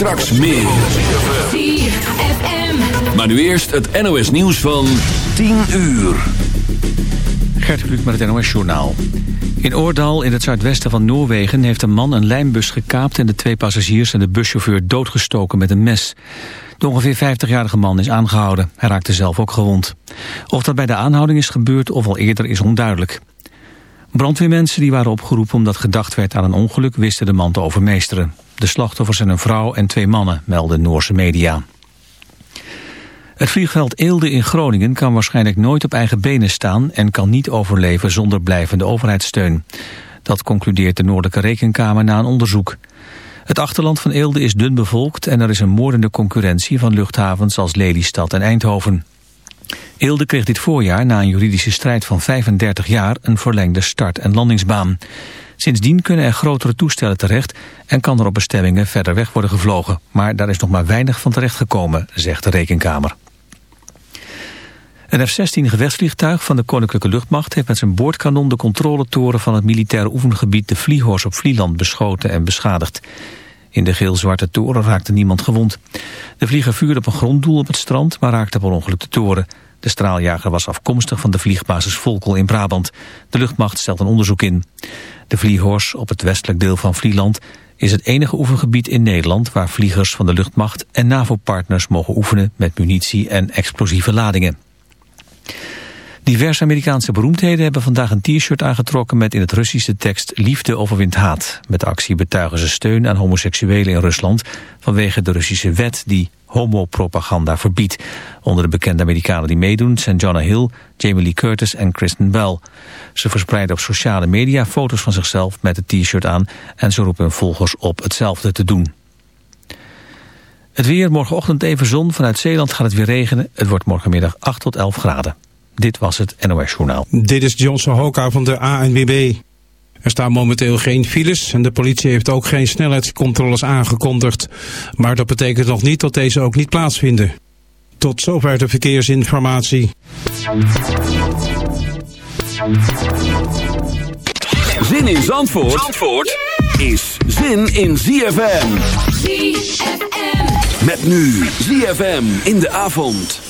Straks meer. Maar nu eerst het NOS nieuws van 10 uur. Gert Kluk met het NOS Journaal. In Oordal, in het zuidwesten van Noorwegen, heeft een man een lijnbus gekaapt... en de twee passagiers en de buschauffeur doodgestoken met een mes. De ongeveer 50-jarige man is aangehouden. Hij raakte zelf ook gewond. Of dat bij de aanhouding is gebeurd of al eerder is onduidelijk. Brandweermensen die waren opgeroepen omdat gedacht werd aan een ongeluk... wisten de man te overmeesteren. De slachtoffers zijn een vrouw en twee mannen, melden Noorse media. Het vliegveld Eelde in Groningen kan waarschijnlijk nooit op eigen benen staan... en kan niet overleven zonder blijvende overheidssteun. Dat concludeert de Noordelijke Rekenkamer na een onderzoek. Het achterland van Eelde is dun bevolkt... en er is een moordende concurrentie van luchthavens als Lelystad en Eindhoven. Eelde kreeg dit voorjaar na een juridische strijd van 35 jaar... een verlengde start- en landingsbaan. Sindsdien kunnen er grotere toestellen terecht... en kan er op bestemmingen verder weg worden gevlogen. Maar daar is nog maar weinig van terechtgekomen, zegt de Rekenkamer. Een F-16 gevechtsvliegtuig van de Koninklijke Luchtmacht heeft met zijn boordkanon de controletoren van het militaire oefengebied de Vliehorst op Vlieland beschoten en beschadigd. In de geel-zwarte toren raakte niemand gewond. De vlieger vuurde op een gronddoel op het strand, maar raakte per ongeluk de toren. De straaljager was afkomstig van de vliegbasis Volkel in Brabant. De luchtmacht stelt een onderzoek in. De Vliehorst op het westelijk deel van Vlieland is het enige oefengebied in Nederland waar vliegers van de luchtmacht en NAVO-partners mogen oefenen met munitie en explosieve ladingen. Diverse Amerikaanse beroemdheden hebben vandaag een t-shirt aangetrokken met in het Russische tekst Liefde overwint haat. Met de actie betuigen ze steun aan homoseksuelen in Rusland vanwege de Russische wet die homopropaganda verbiedt. Onder de bekende Amerikanen die meedoen zijn Jonah Hill, Jamie Lee Curtis en Kristen Bell. Ze verspreiden op sociale media foto's van zichzelf met het t-shirt aan en ze roepen hun volgers op hetzelfde te doen. Het weer, morgenochtend even zon. Vanuit Zeeland gaat het weer regenen. Het wordt morgenmiddag 8 tot 11 graden. Dit was het NOS Journaal. Dit is Johnson Hoka van de ANWB. Er staan momenteel geen files en de politie heeft ook geen snelheidscontroles aangekondigd. Maar dat betekent nog niet dat deze ook niet plaatsvinden. Tot zover de verkeersinformatie. Zin in Zandvoort, Zandvoort is zin in ZFM. ZFM. Met nu ZFM in de avond.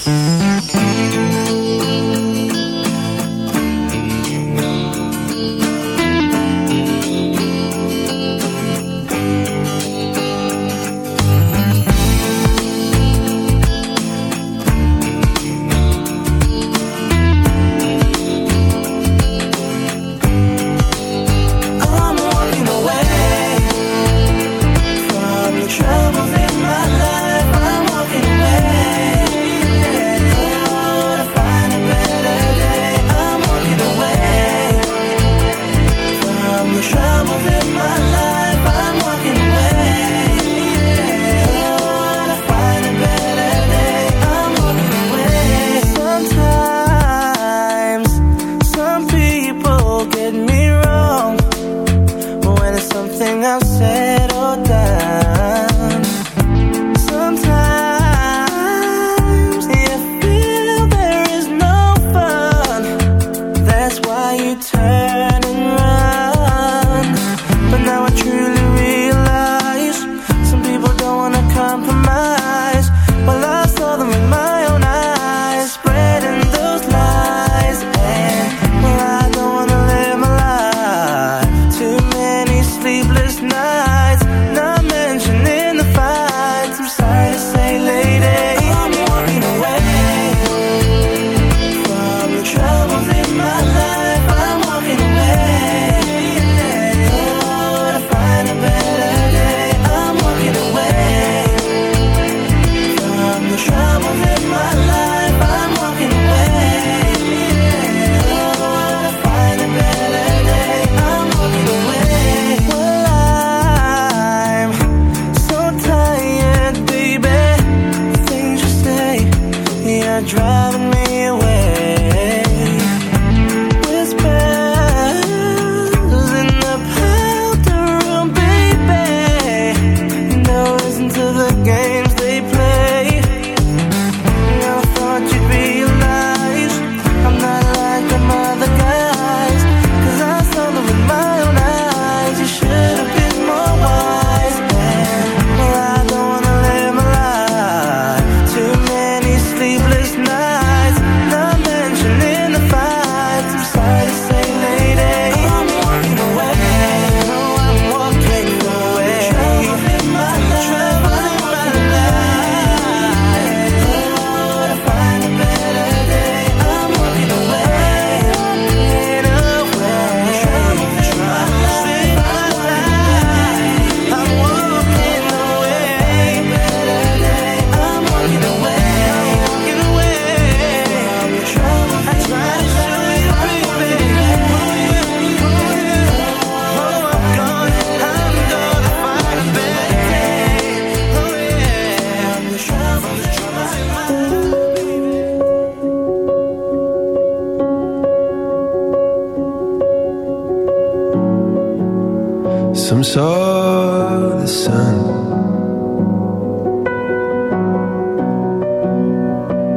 The sun.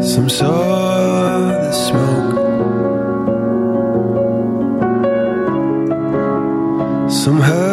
Some saw the smoke. Some heard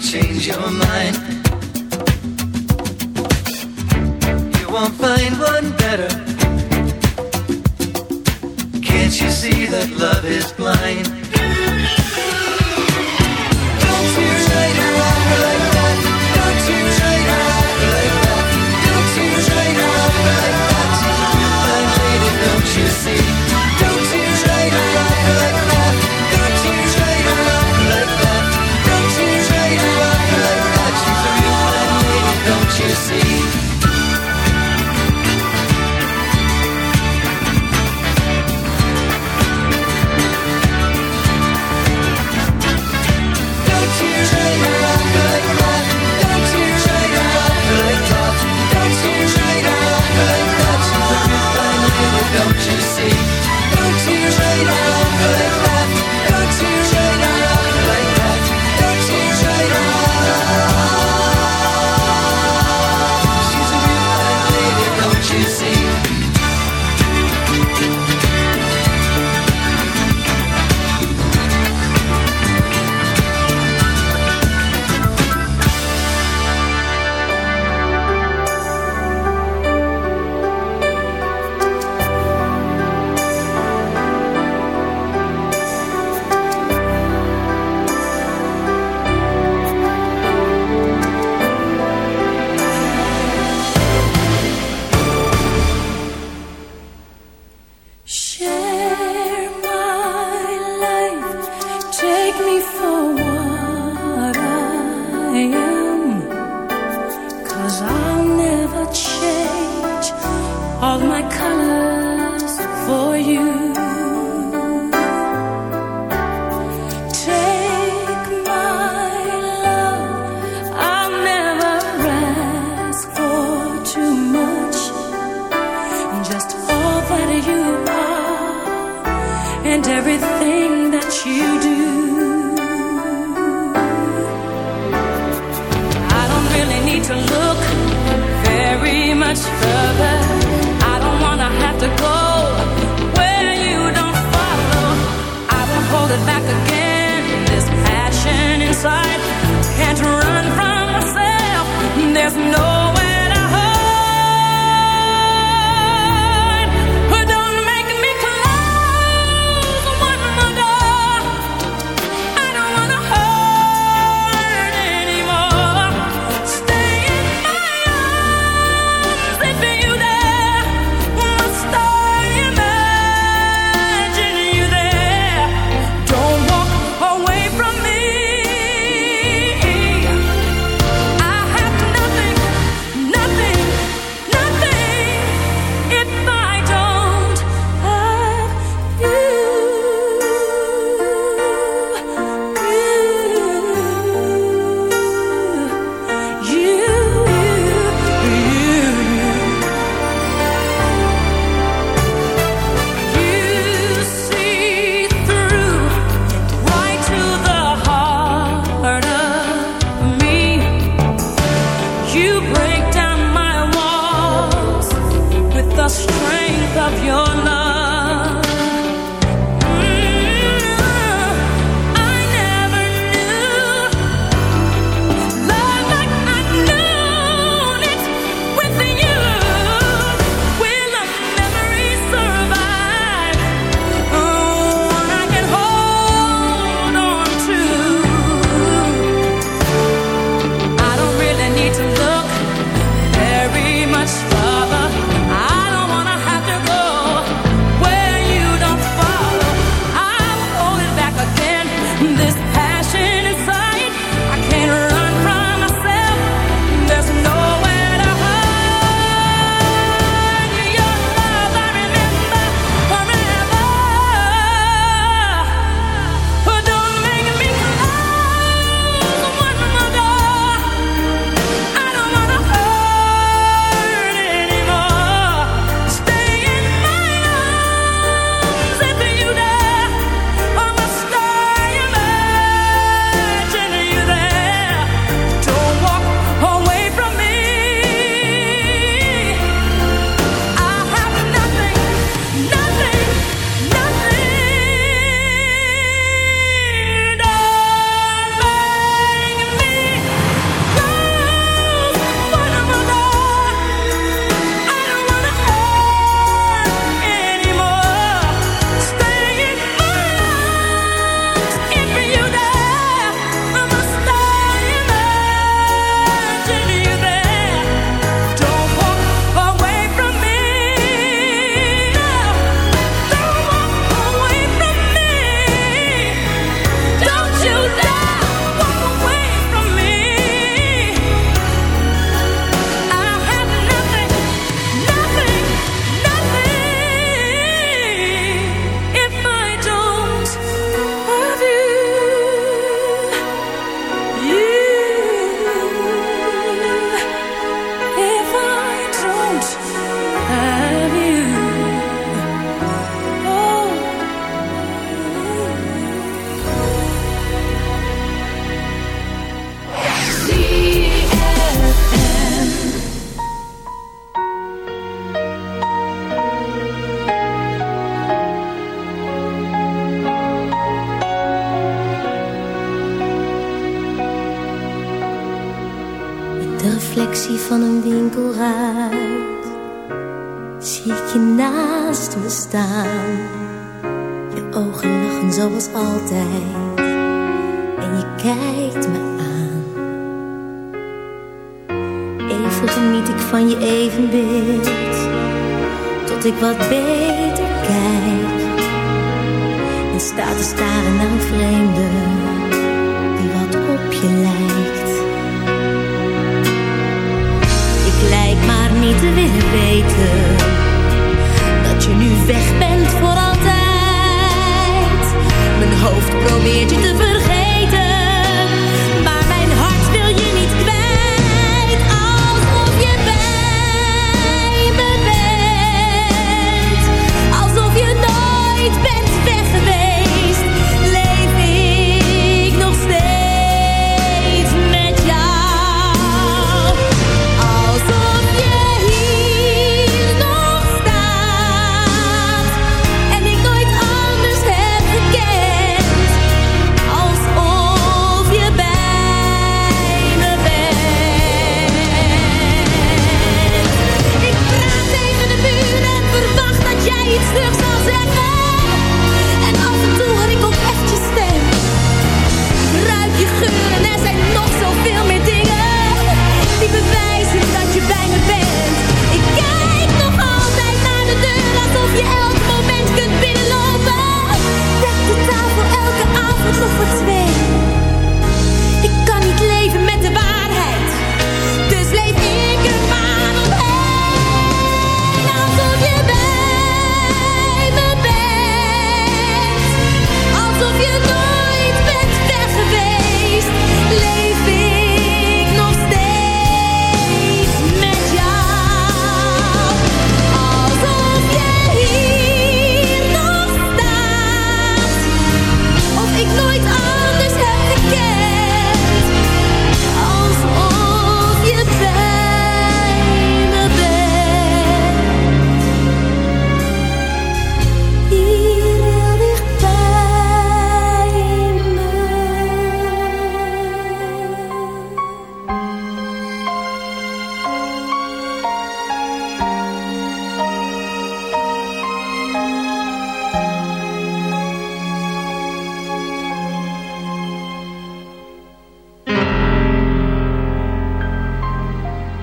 change your mind. You won't find one better. Can't you see that love is blind? Don't you or like that? Don't you or like that? Don't you or like that? Don't you see?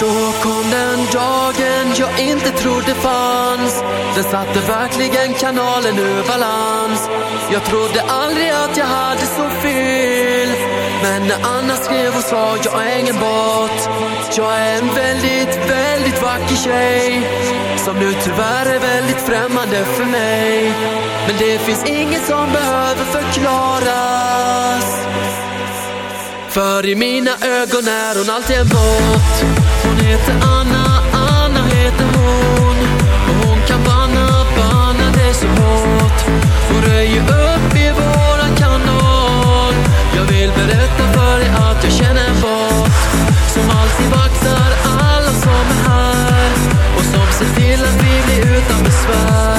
Då kom den dagen jag inte trodde fanns. Den satte verkligen kanalen ur balans. Jag trodde aldrig att jag hade så fel. Men när Anna skrev och sa jag är ingen bot. Jag är en väldigt, väldigt vacker tjej. Som nu tyvärr är väldigt främmande för mig. Men det finns inget som behöver förklaras. För i mina ögon är hon alltid en båt. Hon heter Anna, Anna heter hon. Och hon kan banna, banna det så hårt. Hon röjer upp i våran kanal. Jag vill berätta för dig att jag känner en båt. Som alltid vaktar alla som är här. Och som ser till att vi blir utan besvär.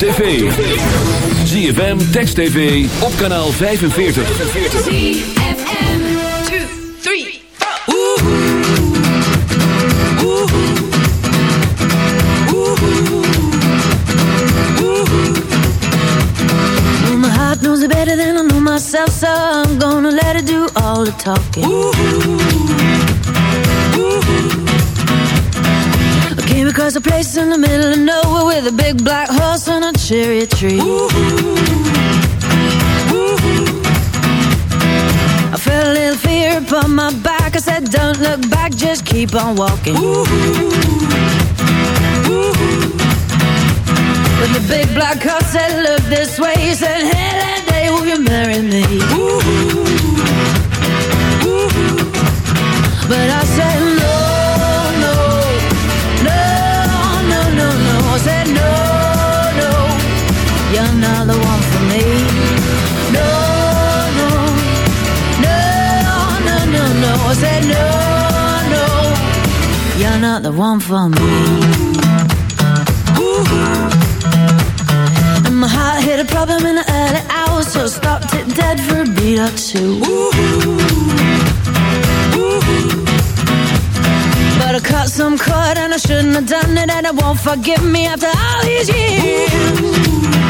Tv. ZFM, Text TV, op kanaal 45. ZFM 2, 3, 4 Well, my heart knows it better than I know myself, so I'm gonna let it do all the talking. I came across a place in the middle of nowhere with a big black horse and a cherry tree. I felt a little fear upon my back. I said, Don't look back, just keep on walking. When the big black car said, look this way, he said, hey, that day, will you marry me? But I said, the one for me. No, no, no, no, no, no. I said, no, no, you're not the one for me. And my heart a problem in the early hours, so stopped it dead for a beat or two. But I cut some cord and I shouldn't have done it, and it won't forgive me after all these years.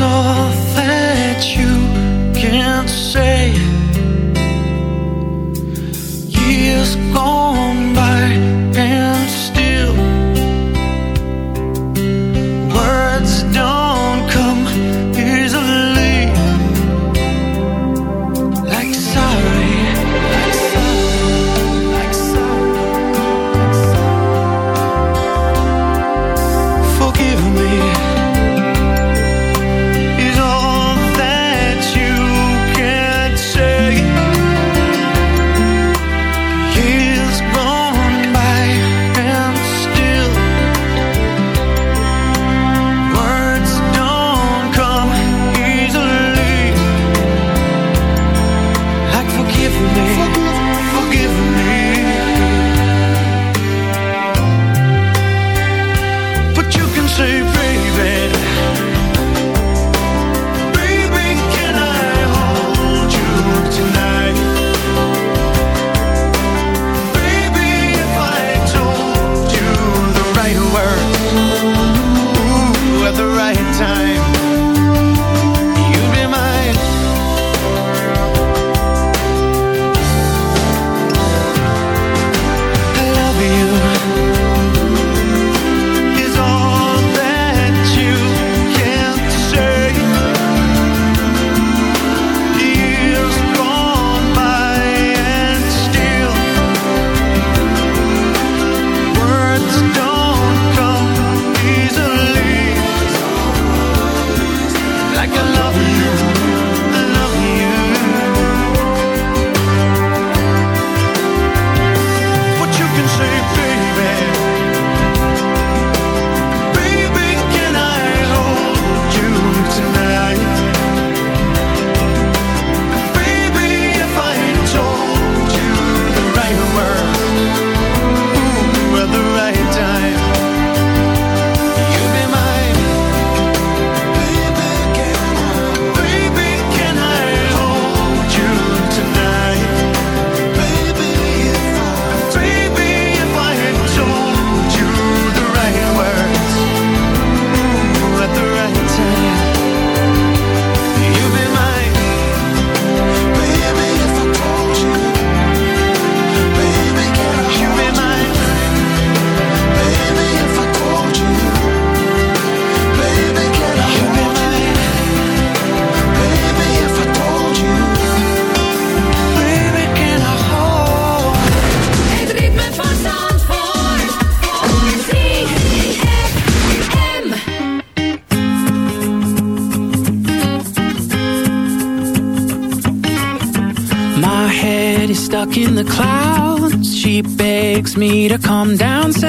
off.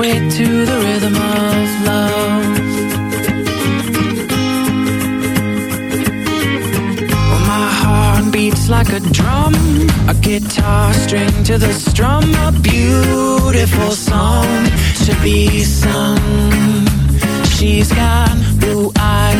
Sway to the rhythm of love. Well, my heart beats like a drum, a guitar string to the strum, a beautiful song to be sung. She's got blue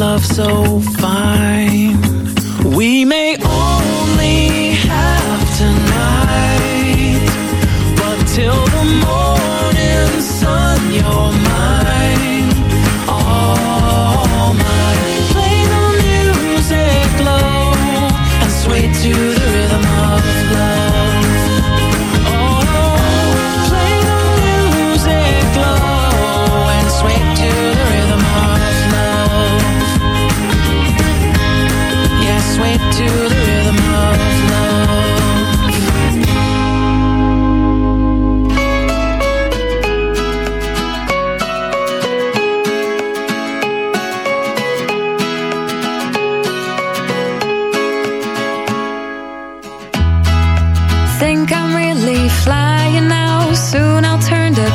love so fine. We may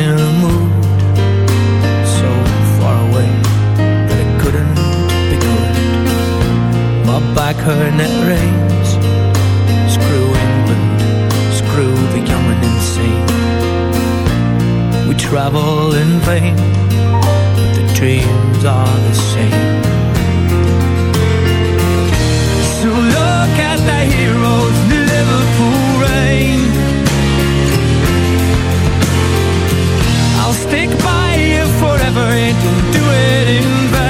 in a mood so far away that it couldn't be good. My back her net rains. Screw England, screw the young and insane. We travel in vain, but the dreams are the same. So look at the heroes in Liverpool rain. stick by you forever and you'll do it in vain.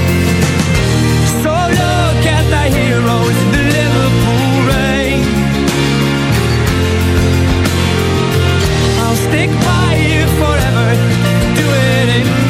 Stick by you forever, do it